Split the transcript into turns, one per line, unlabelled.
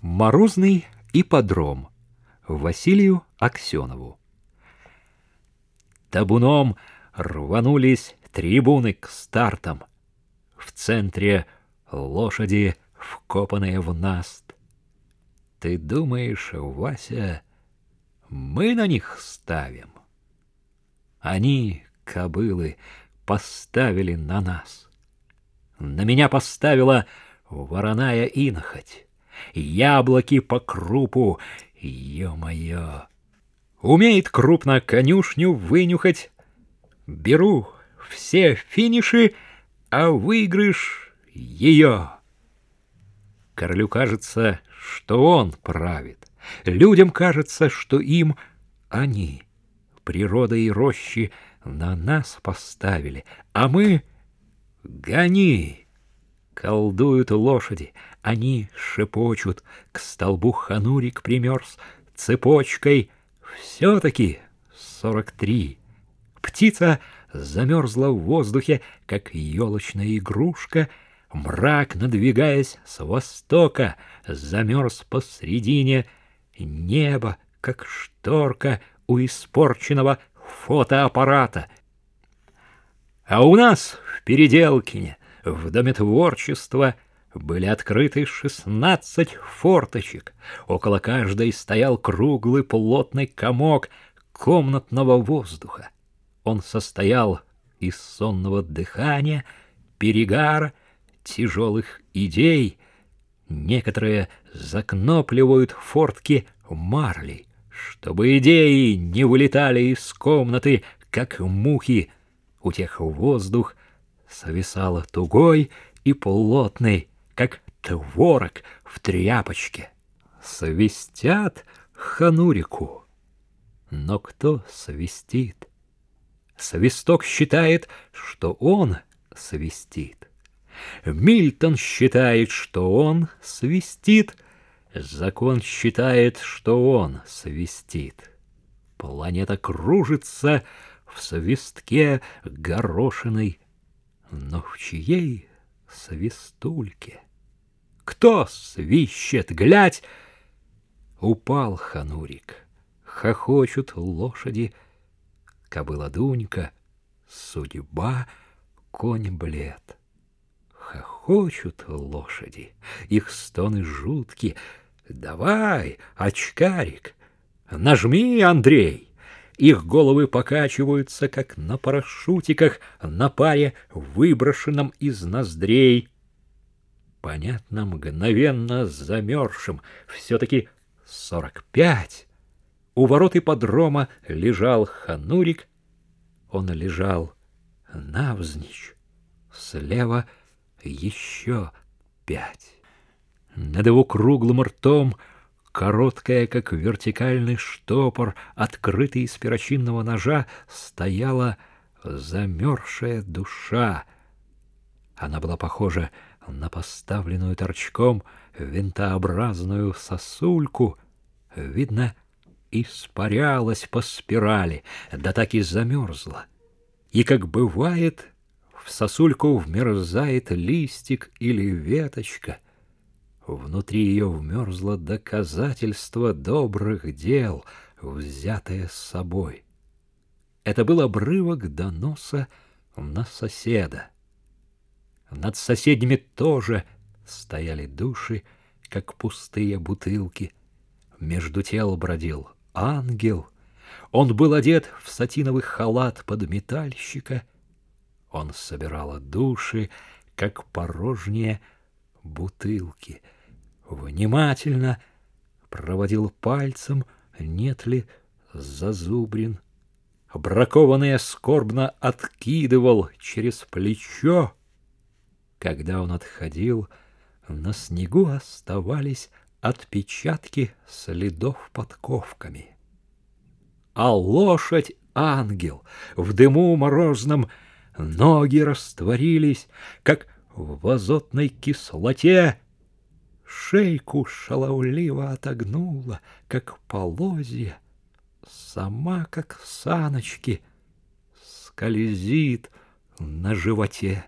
Морозный ипподром Василию Аксенову. Табуном рванулись трибуны к стартам. В центре лошади, вкопанные в наст. Ты думаешь, Вася, мы на них ставим? Они, кобылы, поставили на нас. На меня поставила вороная инохоть яблоки по крупу, ё-моё. Умеет крупно конюшню вынюхать. Беру все финиши, а выигрыш ее. Королю кажется, что он правит. Людям кажется, что им они, природа и рощи, на нас поставили, а мы — гони! Колдуют лошади, они шепочут, К столбу ханурик примерз Цепочкой все-таки сорок три. Птица замерзла в воздухе, Как елочная игрушка, Мрак, надвигаясь с востока, Замерз посредине. Небо, как шторка У испорченного фотоаппарата. А у нас в Переделкине в Доме творчества были открыты шестнадцать форточек. Около каждой стоял круглый плотный комок комнатного воздуха. Он состоял из сонного дыхания, перегара, тяжелых идей. Некоторые закнопливают фортки марлей, чтобы идеи не вылетали из комнаты, как мухи. У тех воздух свисала тугой и плотный, как творог в тряпочке. Свистят ханурику. Но кто свистит? Свисток считает, что он свистит. Мильтон считает, что он свистит. Закон считает, что он свистит. Планета кружится в свистке горошиной но в чьей свистульке? Кто свищет, глядь? Упал ханурик, хохочут лошади, Кобыла Дунька, судьба, конь блед. Хохочут лошади, их стоны жутки. Давай, очкарик, нажми, Андрей. Их головы покачиваются, как на парашютиках, на паре, выброшенном из ноздрей. Понятно, мгновенно замерзшим, все-таки сорок пять. У ворот ипподрома лежал ханурик. Он лежал навзничь. Слева еще пять. Над его круглым ртом — Короткая, как вертикальный штопор, открытый из перочинного ножа, стояла замерзшая душа. Она была похожа на поставленную торчком винтообразную сосульку. Видно, испарялась по спирали, да так и замерзла. И, как бывает, в сосульку вмерзает листик или веточка — Внутри ее вмерзло доказательство добрых дел, взятое с собой. Это был обрывок доноса на соседа. Над соседними тоже стояли души, как пустые бутылки. Между тел бродил ангел. Он был одет в сатиновый халат подметальщика. Он собирал души, как порожние бутылки — внимательно проводил пальцем, нет ли зазубрин. Бракованное скорбно откидывал через плечо. Когда он отходил, на снегу оставались отпечатки следов подковками. А лошадь — ангел, в дыму морозном ноги растворились, как в азотной кислоте шейку шаловливо отогнула, как полозья, сама, как саночки, скользит на животе.